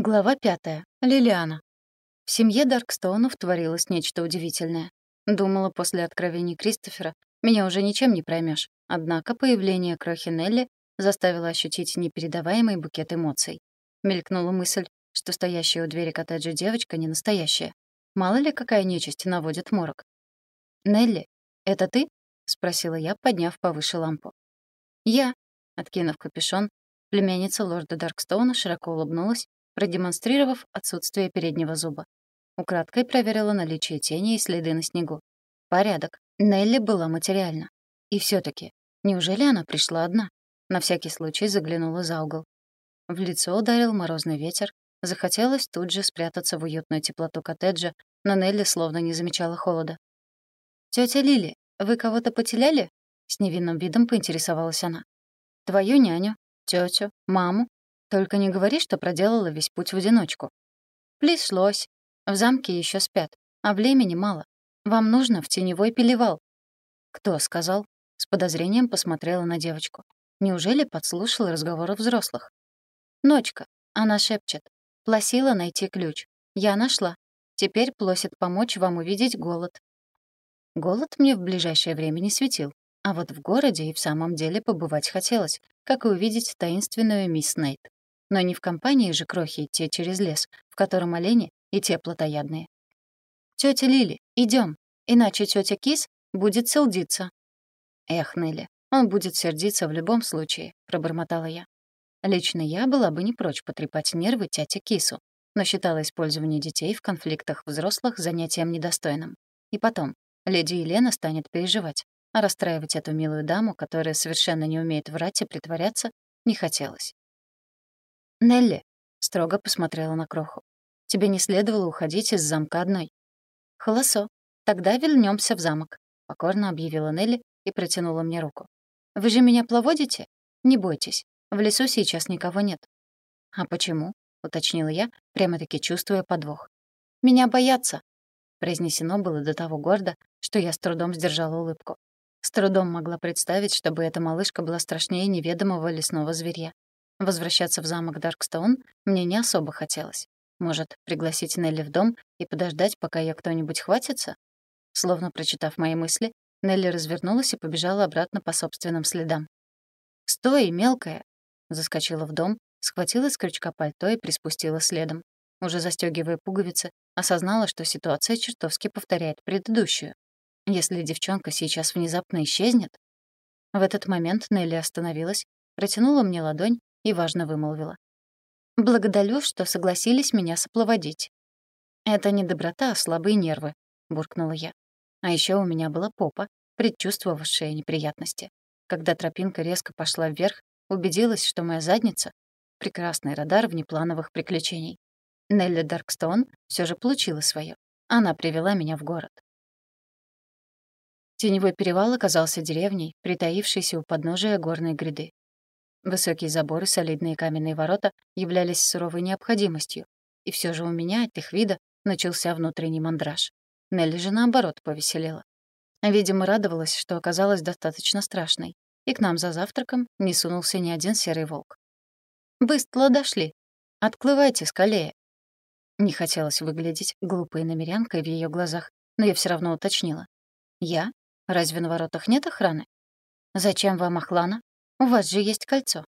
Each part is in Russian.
Глава пятая. Лилиана. В семье Даркстоунов творилось нечто удивительное. Думала, после откровений Кристофера меня уже ничем не проймешь. Однако появление крохи Нелли заставило ощутить непередаваемый букет эмоций. Мелькнула мысль, что стоящая у двери коттеджа девочка не настоящая. Мало ли, какая нечисть наводит морок. «Нелли, это ты?» — спросила я, подняв повыше лампу. «Я», — откинув капюшон, племянница лорда Даркстоуна широко улыбнулась продемонстрировав отсутствие переднего зуба. Украдкой проверила наличие тени и следы на снегу. Порядок. Нелли была материальна. И все таки неужели она пришла одна? На всякий случай заглянула за угол. В лицо ударил морозный ветер. Захотелось тут же спрятаться в уютную теплоту коттеджа, но Нелли словно не замечала холода. «Тётя Лили, вы кого-то потеряли?» С невинным видом поинтересовалась она. «Твою няню, тётю, маму только не говори, что проделала весь путь в одиночку. Плеслось. В замке еще спят, а времени мало. Вам нужно в теневой пелевал. Кто сказал? С подозрением посмотрела на девочку. Неужели подслушала разговоры взрослых? Ночка. Она шепчет. Плосила найти ключ. Я нашла. Теперь просит помочь вам увидеть голод. Голод мне в ближайшее время не светил. А вот в городе и в самом деле побывать хотелось, как и увидеть таинственную мисс Нейт. Но не в компании же крохи идти через лес, в котором олени и те плотоядные. «Тётя Лили, идём, иначе тётя Кис будет сердиться». «Эх, Нелли, он будет сердиться в любом случае», — пробормотала я. Лично я была бы не прочь потрепать нервы тяте Кису, но считала использование детей в конфликтах взрослых занятием недостойным. И потом, леди Елена станет переживать, а расстраивать эту милую даму, которая совершенно не умеет врать и притворяться, не хотелось. «Нелли», — строго посмотрела на Кроху, — «тебе не следовало уходить из замка одной». «Холосо, тогда вернемся в замок», — покорно объявила Нелли и протянула мне руку. «Вы же меня плаводите? Не бойтесь, в лесу сейчас никого нет». «А почему?» — уточнила я, прямо-таки чувствуя подвох. «Меня боятся», — произнесено было до того гордо, что я с трудом сдержала улыбку. С трудом могла представить, чтобы эта малышка была страшнее неведомого лесного зверя. Возвращаться в замок Даркстоун мне не особо хотелось. Может, пригласить Нелли в дом и подождать, пока ее кто-нибудь хватится? Словно прочитав мои мысли, Нелли развернулась и побежала обратно по собственным следам. «Стой, мелкая!» Заскочила в дом, схватила с крючка пальто и приспустила следом. Уже застегивая пуговицы, осознала, что ситуация чертовски повторяет предыдущую. Если девчонка сейчас внезапно исчезнет... В этот момент Нелли остановилась, протянула мне ладонь и важно вымолвила. «Благодарю, что согласились меня сопловодить». «Это не доброта, а слабые нервы», — буркнула я. А еще у меня была попа, предчувствовавшая неприятности. Когда тропинка резко пошла вверх, убедилась, что моя задница — прекрасный радар внеплановых приключений. Нелли Даркстоун все же получила свое. Она привела меня в город. Теневой перевал оказался деревней, притаившейся у подножия горной гряды. Высокие заборы, солидные каменные ворота являлись суровой необходимостью, и все же у меня от их вида начался внутренний мандраж. Нелли же, наоборот, повеселела. Видимо, радовалась, что оказалась достаточно страшной, и к нам за завтраком не сунулся ни один серый волк. «Быстро дошли. Отклывайте скалее». Не хотелось выглядеть глупой намерянкой в ее глазах, но я все равно уточнила. «Я? Разве на воротах нет охраны?» «Зачем вам охрана?» У вас же есть кольцо».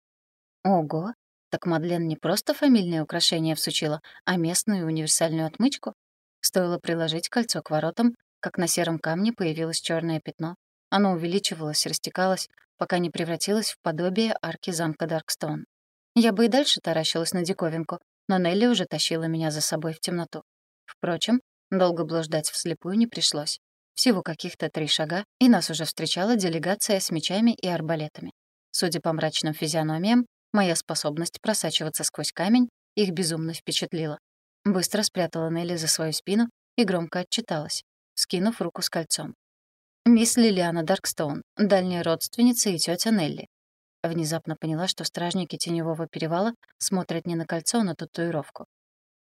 «Ого! Так Мадлен не просто фамильное украшение всучила, а местную универсальную отмычку?» Стоило приложить кольцо к воротам, как на сером камне появилось черное пятно. Оно увеличивалось, растекалось, пока не превратилось в подобие арки замка Даркстоун. Я бы и дальше таращилась на диковинку, но Нелли уже тащила меня за собой в темноту. Впрочем, долго блуждать вслепую не пришлось. Всего каких-то три шага, и нас уже встречала делегация с мечами и арбалетами. Судя по мрачным физиономиям, моя способность просачиваться сквозь камень их безумно впечатлила. Быстро спрятала Нелли за свою спину и громко отчиталась, скинув руку с кольцом. «Мисс Лилиана Даркстоун, дальняя родственница и тетя Нелли». Внезапно поняла, что стражники Теневого перевала смотрят не на кольцо, а на татуировку.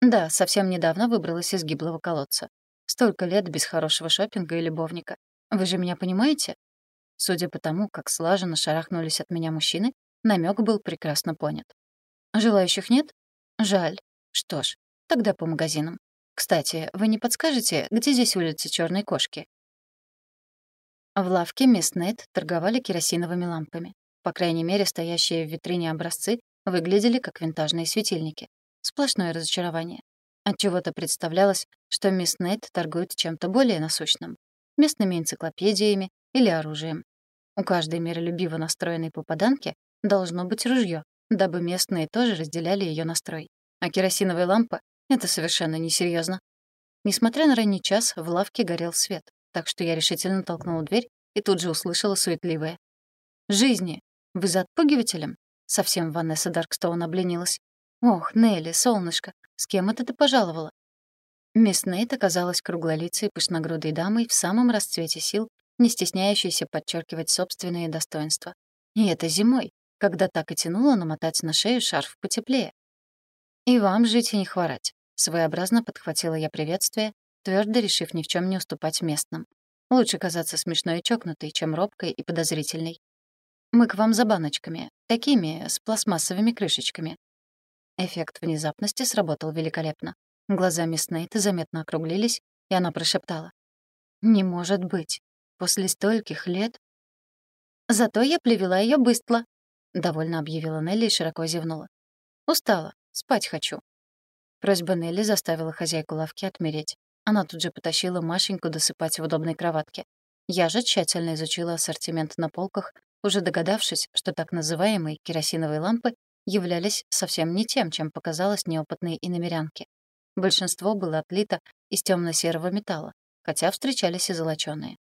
Да, совсем недавно выбралась из гиблого колодца. Столько лет без хорошего шопинга и любовника. Вы же меня понимаете? Судя по тому, как слаженно шарахнулись от меня мужчины, намек был прекрасно понят. «Желающих нет? Жаль. Что ж, тогда по магазинам. Кстати, вы не подскажете, где здесь улица Черной кошки? В лавке мисс Нейт торговали керосиновыми лампами. По крайней мере, стоящие в витрине образцы выглядели как винтажные светильники. Сплошное разочарование. Отчего-то представлялось, что мисс Нейт торгует чем-то более насущным. Местными энциклопедиями или оружием. У каждой миролюбиво настроенной попаданки должно быть ружье, дабы местные тоже разделяли ее настрой. А керосиновая лампа — это совершенно несерьезно. Несмотря на ранний час, в лавке горел свет, так что я решительно толкнула дверь и тут же услышала суетливое. «Жизни! Вы за отпугивателем?» Совсем Ванесса Даркстоун обленилась. «Ох, Нелли, солнышко, с кем это ты пожаловала?» Мисс Нейт оказалась круглолицей пышногрудой дамой в самом расцвете сил, не стесняющейся подчеркивать собственные достоинства. И это зимой, когда так и тянуло намотать на шею шарф потеплее. «И вам жить и не хворать», — своеобразно подхватила я приветствие, твердо решив ни в чем не уступать местным. Лучше казаться смешной и чокнутой, чем робкой и подозрительной. «Мы к вам за баночками, такими, с пластмассовыми крышечками». Эффект внезапности сработал великолепно. Глаза мисс Нейт заметно округлились, и она прошептала. «Не может быть. После стольких лет...» «Зато я плевела ее быстро», — довольно объявила Нелли и широко зевнула. «Устала. Спать хочу». Просьба Нелли заставила хозяйку лавки отмереть. Она тут же потащила Машеньку досыпать в удобной кроватке. Я же тщательно изучила ассортимент на полках, уже догадавшись, что так называемые керосиновые лампы являлись совсем не тем, чем показалось неопытной иномерянке. Большинство было отлито из темно серого металла, хотя встречались и золочёные.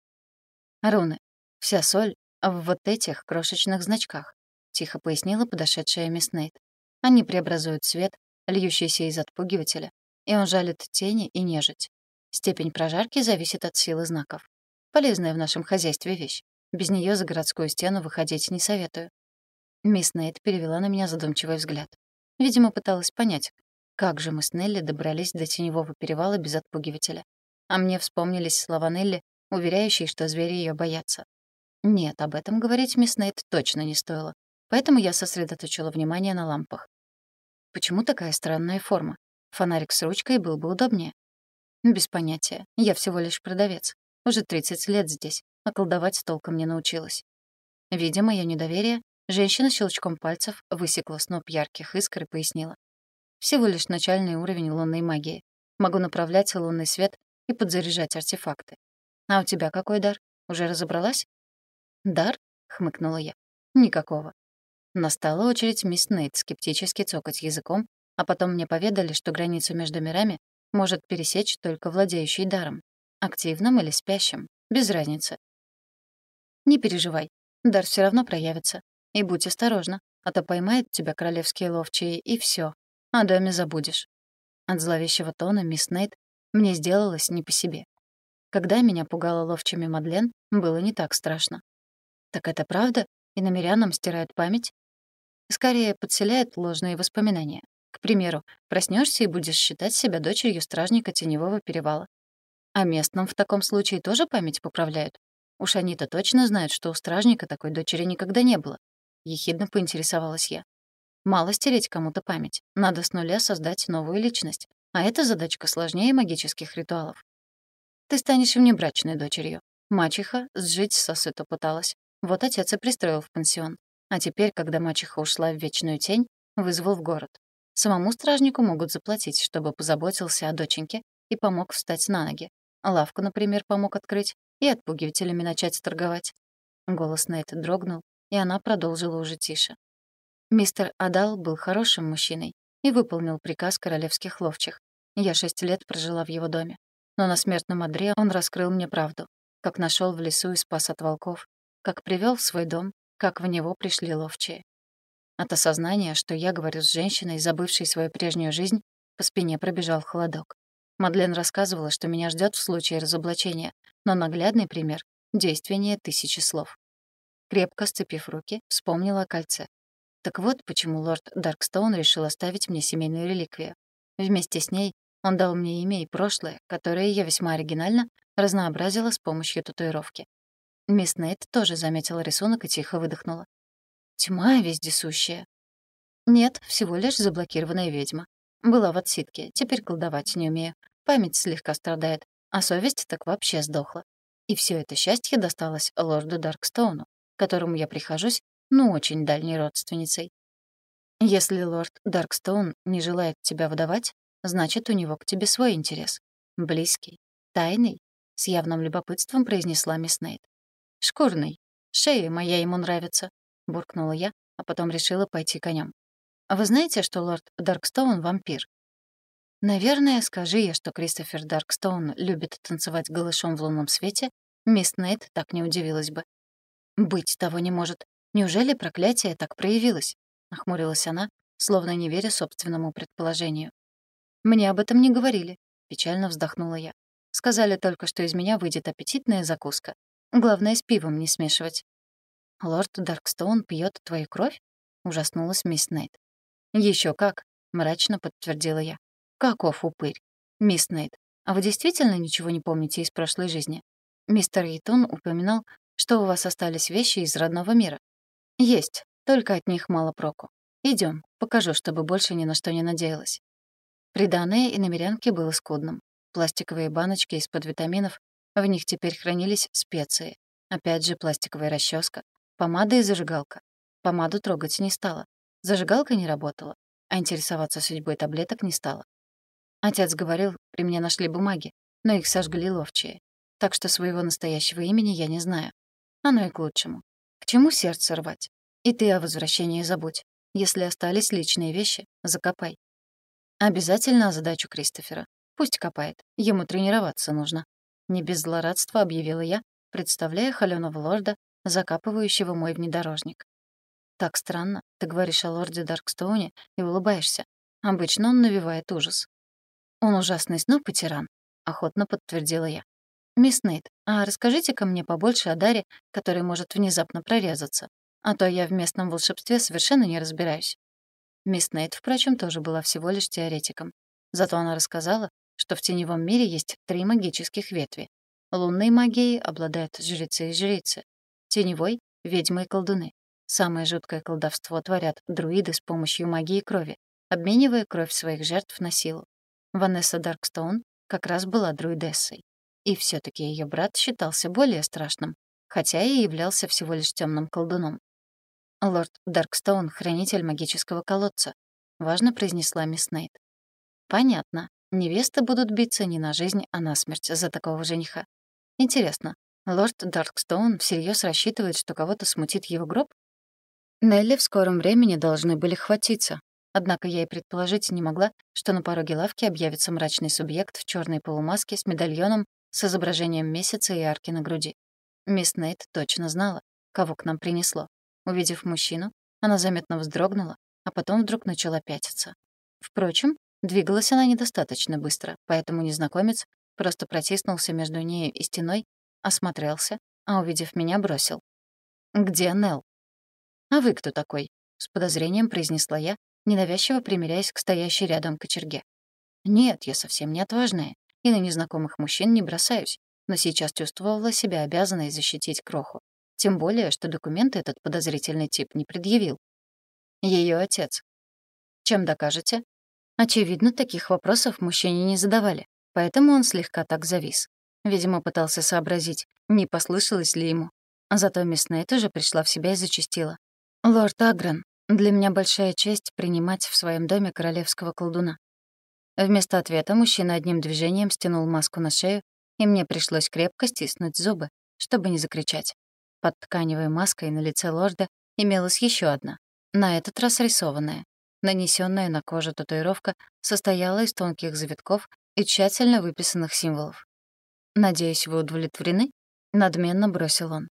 «Руны. Вся соль в вот этих крошечных значках», — тихо пояснила подошедшая мисс Нейт. «Они преобразуют свет, льющийся из отпугивателя, и он жалит тени и нежить. Степень прожарки зависит от силы знаков. Полезная в нашем хозяйстве вещь. Без нее за городскую стену выходить не советую». Мисс Нейт перевела на меня задумчивый взгляд. Видимо, пыталась понять, как же мы с Нелли добрались до теневого перевала без отпугивателя? А мне вспомнились слова Нелли, уверяющие, что звери ее боятся. Нет, об этом говорить мисс Нейт точно не стоило. Поэтому я сосредоточила внимание на лампах. Почему такая странная форма? Фонарик с ручкой был бы удобнее. Без понятия. Я всего лишь продавец. Уже 30 лет здесь, а колдовать толком не научилась. Видя мое недоверие, женщина щелчком пальцев высекла сноп ярких искр и пояснила. Всего лишь начальный уровень лунной магии. Могу направлять лунный свет и подзаряжать артефакты. А у тебя какой дар? Уже разобралась? Дар? хмыкнула я. Никакого. Настала очередь мисс Нейт скептически цокать языком, а потом мне поведали, что границу между мирами может пересечь только владеющий даром. Активным или спящим. Без разницы. Не переживай. Дар все равно проявится. И будь осторожна, а то поймает тебя королевские ловчие, и все. О доме забудешь». От зловещего тона мисс Нейт мне сделалось не по себе. Когда меня пугала ловчими Мадлен, было не так страшно. Так это правда? И намерянам стирает память? Скорее, подселяет ложные воспоминания. К примеру, проснешься и будешь считать себя дочерью стражника Теневого перевала. А местным в таком случае тоже память поправляют? Уж они-то точно знают, что у стражника такой дочери никогда не было. Ехидно поинтересовалась я. Мало стереть кому-то память. Надо с нуля создать новую личность. А эта задачка сложнее магических ритуалов. Ты станешь внебрачной дочерью. Мачеха сжить сосыто пыталась. Вот отец и пристроил в пансион. А теперь, когда мачеха ушла в вечную тень, вызвал в город. Самому стражнику могут заплатить, чтобы позаботился о доченьке и помог встать на ноги. Лавку, например, помог открыть и отпугивателями начать торговать. Голос Нейт дрогнул, и она продолжила уже тише. Мистер Адал был хорошим мужчиной и выполнил приказ королевских ловчих. Я шесть лет прожила в его доме. Но на смертном одре он раскрыл мне правду, как нашел в лесу и спас от волков, как привел в свой дом, как в него пришли ловчие. От осознания, что я говорю с женщиной, забывшей свою прежнюю жизнь, по спине пробежал холодок. Мадлен рассказывала, что меня ждет в случае разоблачения, но наглядный пример — действеннее тысячи слов. Крепко сцепив руки, вспомнила о кольце. Так вот, почему лорд Даркстоун решил оставить мне семейную реликвию. Вместе с ней он дал мне имя и прошлое, которое я весьма оригинально разнообразила с помощью татуировки. Мисс Нейт тоже заметила рисунок и тихо выдохнула. Тьма вездесущая. Нет, всего лишь заблокированная ведьма. Была в отсидке, теперь колдовать не умею. Память слегка страдает, а совесть так вообще сдохла. И все это счастье досталось лорду Даркстоуну, которому я прихожусь, ну, очень дальней родственницей. Если лорд Даркстоун не желает тебя выдавать, значит, у него к тебе свой интерес. Близкий, тайный, с явным любопытством произнесла мисс Нейт. «Шкурный. Шея моя ему нравится», — буркнула я, а потом решила пойти конем. «А вы знаете, что лорд Даркстоун — вампир?» Наверное, скажи я, что Кристофер Даркстоун любит танцевать голышом в лунном свете, мисс Нейт так не удивилась бы. «Быть того не может. Неужели проклятие так проявилось?» — нахмурилась она, словно не веря собственному предположению. «Мне об этом не говорили», — печально вздохнула я. «Сказали только, что из меня выйдет аппетитная закуска. Главное, с пивом не смешивать». «Лорд Даркстоун пьет твою кровь?» — ужаснулась мисс Нейт. Еще как», — мрачно подтвердила я. «Каков упырь? Мисс Нейт, а вы действительно ничего не помните из прошлой жизни? Мистер Ятун упоминал, что у вас остались вещи из родного мира. Есть, только от них мало проку. Идем, покажу, чтобы больше ни на что не надеялась». Приданное и намерянки было скудным. Пластиковые баночки из-под витаминов, в них теперь хранились специи. Опять же пластиковая расческа, помада и зажигалка. Помаду трогать не стала. Зажигалка не работала, а интересоваться судьбой таблеток не стала. Отец говорил, при мне нашли бумаги, но их сожгли ловчие. Так что своего настоящего имени я не знаю. Оно и к лучшему. К чему сердце рвать? И ты о возвращении забудь. Если остались личные вещи, закопай. Обязательно задачу Кристофера. Пусть копает. Ему тренироваться нужно. Не без злорадства объявила я, представляя холёного лорда, закапывающего мой внедорожник. Так странно. Ты говоришь о лорде Даркстоуне и улыбаешься. Обычно он навевает ужас. «Он ужасный сноб и тиран», — охотно подтвердила я. «Мисс Нейт, а расскажите-ка мне побольше о даре, который может внезапно прорезаться, а то я в местном волшебстве совершенно не разбираюсь». Мисс Нейт, впрочем, тоже была всего лишь теоретиком. Зато она рассказала, что в теневом мире есть три магических ветви. Лунной магией обладают жрецы и жрицы. Теневой — ведьмы и колдуны. Самое жуткое колдовство творят друиды с помощью магии крови, обменивая кровь своих жертв на силу. Ванесса Даркстоун как раз была друидессой. И все таки ее брат считался более страшным, хотя и являлся всего лишь темным колдуном. «Лорд Даркстоун — хранитель магического колодца», — важно произнесла мисс Нейт. «Понятно. Невесты будут биться не на жизнь, а на смерть за такого жениха. Интересно, лорд Даркстоун всерьез рассчитывает, что кого-то смутит его гроб? Нелли в скором времени должны были хватиться, Однако я и предположить не могла, что на пороге лавки объявится мрачный субъект в черной полумаске с медальоном с изображением месяца и арки на груди. Мисс Нейт точно знала, кого к нам принесло. Увидев мужчину, она заметно вздрогнула, а потом вдруг начала пятиться. Впрочем, двигалась она недостаточно быстро, поэтому незнакомец просто протиснулся между нею и стеной, осмотрелся, а, увидев меня, бросил. «Где Нелл?» «А вы кто такой?» — с подозрением произнесла я, ненавязчиво примиряясь к стоящей рядом кочерге. «Нет, я совсем не отважная, и на незнакомых мужчин не бросаюсь, но сейчас чувствовала себя обязанной защитить кроху. Тем более, что документы этот подозрительный тип не предъявил. Ее отец. Чем докажете? Очевидно, таких вопросов мужчине не задавали, поэтому он слегка так завис. Видимо, пытался сообразить, не послышалось ли ему. Зато мисс Нейт уже пришла в себя и зачастила. «Лорд Агрен, для меня большая честь принимать в своем доме королевского колдуна. Вместо ответа мужчина одним движением стянул маску на шею, и мне пришлось крепко стиснуть зубы, чтобы не закричать. Под тканевой маской на лице лорда имелась еще одна, на этот раз рисованная. Нанесенная на кожу татуировка состояла из тонких завитков и тщательно выписанных символов. «Надеюсь, вы удовлетворены?» — надменно бросил он.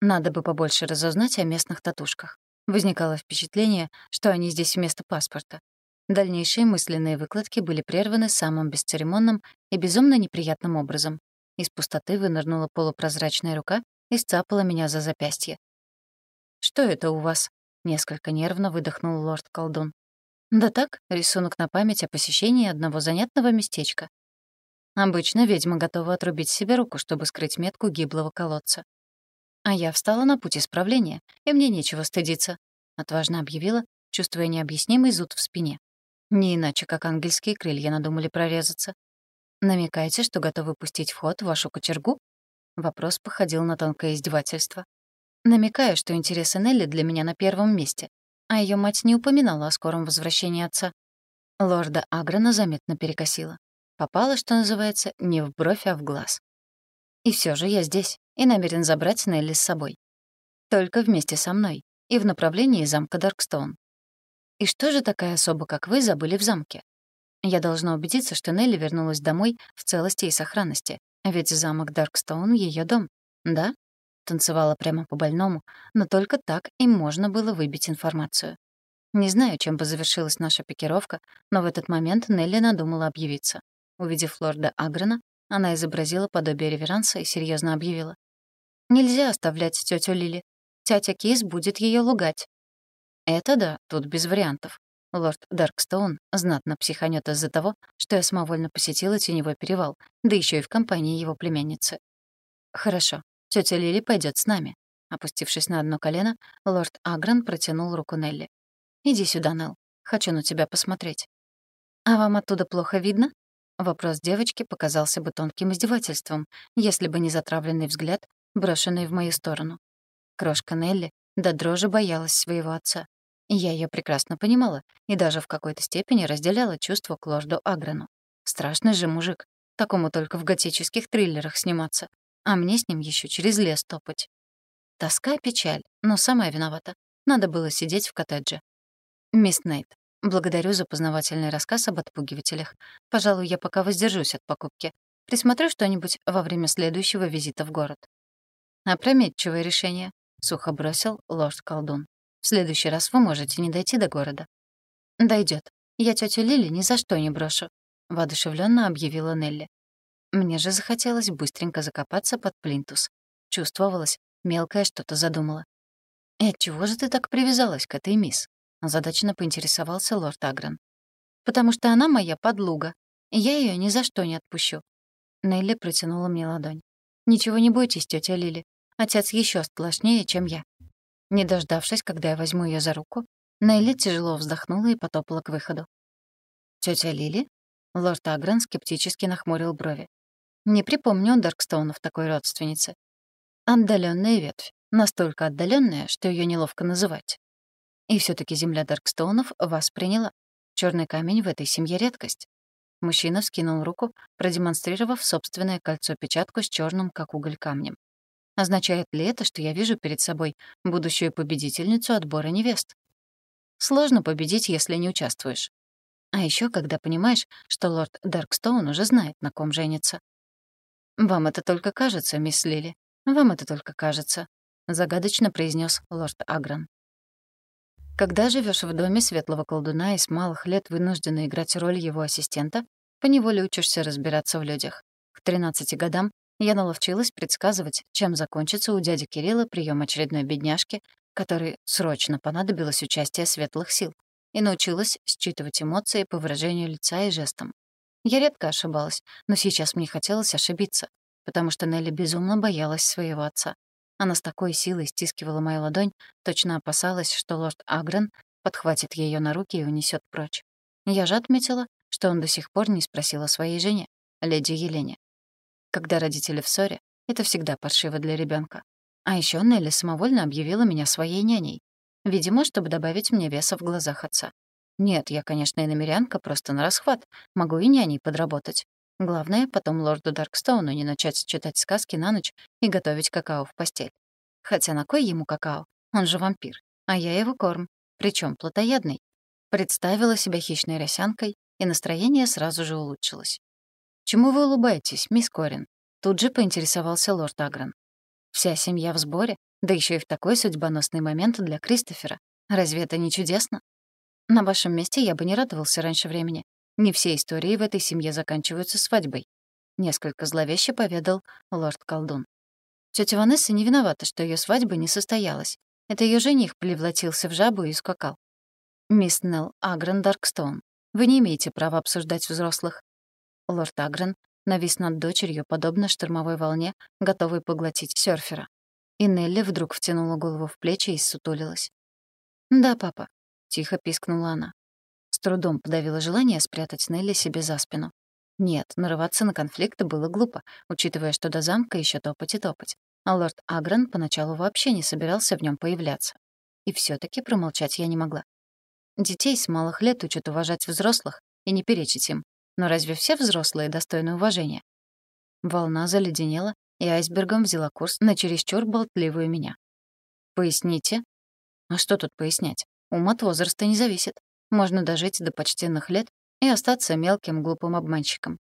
«Надо бы побольше разузнать о местных татушках. Возникало впечатление, что они здесь вместо паспорта. Дальнейшие мысленные выкладки были прерваны самым бесцеремонным и безумно неприятным образом. Из пустоты вынырнула полупрозрачная рука и сцапала меня за запястье. «Что это у вас?» — несколько нервно выдохнул лорд-колдун. «Да так, рисунок на память о посещении одного занятного местечка. Обычно ведьма готова отрубить себе руку, чтобы скрыть метку гиблого колодца. А я встала на путь исправления, и мне нечего стыдиться, отважно объявила, чувствуя необъяснимый зуд в спине. Не иначе, как ангельские крылья надумали прорезаться. Намекаете, что готовы пустить в ход вашу кочергу? Вопрос походил на тонкое издевательство. Намекаю, что интересы Нелли для меня на первом месте, а ее мать не упоминала о скором возвращении отца. Лорда Агрона заметно перекосила. Попала, что называется, не в бровь, а в глаз. И все же я здесь и намерен забрать Нелли с собой. Только вместе со мной и в направлении замка Даркстоун. И что же такая особа, как вы, забыли в замке? Я должна убедиться, что Нелли вернулась домой в целости и сохранности, ведь замок Даркстоун — ее дом, да? Танцевала прямо по больному, но только так им можно было выбить информацию. Не знаю, чем бы завершилась наша пикировка, но в этот момент Нелли надумала объявиться. Увидев лорда Агрена, она изобразила подобие реверанса и серьезно объявила. «Нельзя оставлять тетю Лили. Тятя Кис будет ее лугать. Это да, тут без вариантов. Лорд Даркстоун знатно психанет из-за того, что я самовольно посетила Теневой перевал, да еще и в компании его племянницы. Хорошо, тетя Лили пойдет с нами. Опустившись на одно колено, лорд Агран протянул руку Нелли. «Иди сюда, Нелл. Хочу на тебя посмотреть». «А вам оттуда плохо видно?» Вопрос девочки показался бы тонким издевательством, если бы не затравленный взгляд, брошенный в мою сторону. Крошка Нелли до дрожи боялась своего отца. Я ее прекрасно понимала и даже в какой-то степени разделяла чувство к лорду Аграну. Страшный же мужик, такому только в готических триллерах сниматься, а мне с ним еще через лес топать. Тоска, печаль, но самая виновата. Надо было сидеть в коттедже. Мисс Нейт, благодарю за познавательный рассказ об отпугивателях. Пожалуй, я пока воздержусь от покупки. Присмотрю что-нибудь во время следующего визита в город. Опрометчивое решение, — сухо бросил лорд-колдун. В следующий раз вы можете не дойти до города». Дойдет. Я тетю Лили ни за что не брошу», — воодушевленно объявила Нелли. Мне же захотелось быстренько закопаться под плинтус. Чувствовалось, мелкое что-то задумала. «И отчего же ты так привязалась к этой мисс?» — озадаченно поинтересовался лорд Агран. «Потому что она моя подлуга, я ее ни за что не отпущу». Нелли протянула мне ладонь. «Ничего не бойтесь, тетя Лили. Отец еще сплошнее, чем я. Не дождавшись, когда я возьму ее за руку, Нелли тяжело вздохнула и потопала к выходу. Тетя Лили? Лорд Агран скептически нахмурил брови. Не припомню Даркстоунов такой родственницы. Отдаленная ветвь, настолько отдаленная, что ее неловко называть. И все таки земля Даркстоунов вас приняла. Черный камень в этой семье — редкость. Мужчина вскинул руку, продемонстрировав собственное кольцо-печатку с черным, как уголь, камнем. Означает ли это, что я вижу перед собой будущую победительницу отбора невест? Сложно победить, если не участвуешь. А еще когда понимаешь, что лорд Даркстоун уже знает, на ком женится. «Вам это только кажется, мисс Лили. Вам это только кажется», — загадочно произнес лорд Агран. Когда живешь в доме светлого колдуна и с малых лет вынуждена играть роль его ассистента, поневоле учишься разбираться в людях. К 13 годам я наловчилась предсказывать, чем закончится у дяди Кирилла прием очередной бедняжки, которой срочно понадобилось участие светлых сил, и научилась считывать эмоции по выражению лица и жестам. Я редко ошибалась, но сейчас мне хотелось ошибиться, потому что Нелли безумно боялась своего отца. Она с такой силой стискивала мою ладонь, точно опасалась, что лорд Агрен подхватит ее на руки и унесет прочь. Я же отметила, что он до сих пор не спросил о своей жене, леди Елене. Когда родители в ссоре, это всегда паршиво для ребенка. А еще Нелли самовольно объявила меня своей няней. Видимо, чтобы добавить мне веса в глазах отца. Нет, я, конечно, и просто на расхват. Могу и няней подработать. Главное, потом лорду Даркстоуну не начать читать сказки на ночь и готовить какао в постель. Хотя на кой ему какао? Он же вампир. А я его корм. причем плотоядный. Представила себя хищной росянкой, и настроение сразу же улучшилось. «Чему вы улыбаетесь, мисс Корин?» Тут же поинтересовался лорд Агран. «Вся семья в сборе, да еще и в такой судьбоносный момент для Кристофера. Разве это не чудесно? На вашем месте я бы не радовался раньше времени. Не все истории в этой семье заканчиваются свадьбой», — несколько зловеще поведал лорд-колдун. Тётя Ванесса не виновата, что ее свадьба не состоялась. Это ее жених превратился в жабу и скакал. «Мисс Нелл Агрен Даркстоун, вы не имеете права обсуждать взрослых. Лорд Агрен навис над дочерью, подобно штормовой волне, готовой поглотить серфера. И Нелли вдруг втянула голову в плечи и ссутулилась. «Да, папа», — тихо пискнула она. трудом подавила желание спрятать Нелли себе за спину. Нет, нарываться на конфликты было глупо, учитывая, что до замка еще топать и топать. А лорд Агран поначалу вообще не собирался в нем появляться. И все таки промолчать я не могла. Детей с малых лет учат уважать взрослых и не перечить им. Но разве все взрослые достойны уважения? Волна заледенела, и айсбергом взяла курс на чересчур болтливую меня. «Поясните?» «А что тут пояснять? Ум от возраста не зависит. Можно дожить до почтенных лет и остаться мелким глупым обманщиком.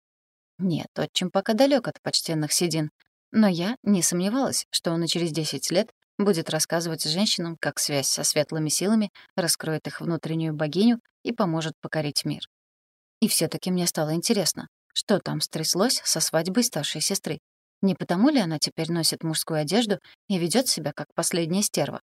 Нет, отчим пока далек от почтенных седин, но я не сомневалась, что он и через 10 лет будет рассказывать женщинам, как связь со светлыми силами раскроет их внутреннюю богиню и поможет покорить мир. И все таки мне стало интересно, что там стряслось со свадьбой старшей сестры. Не потому ли она теперь носит мужскую одежду и ведет себя как последняя стерва?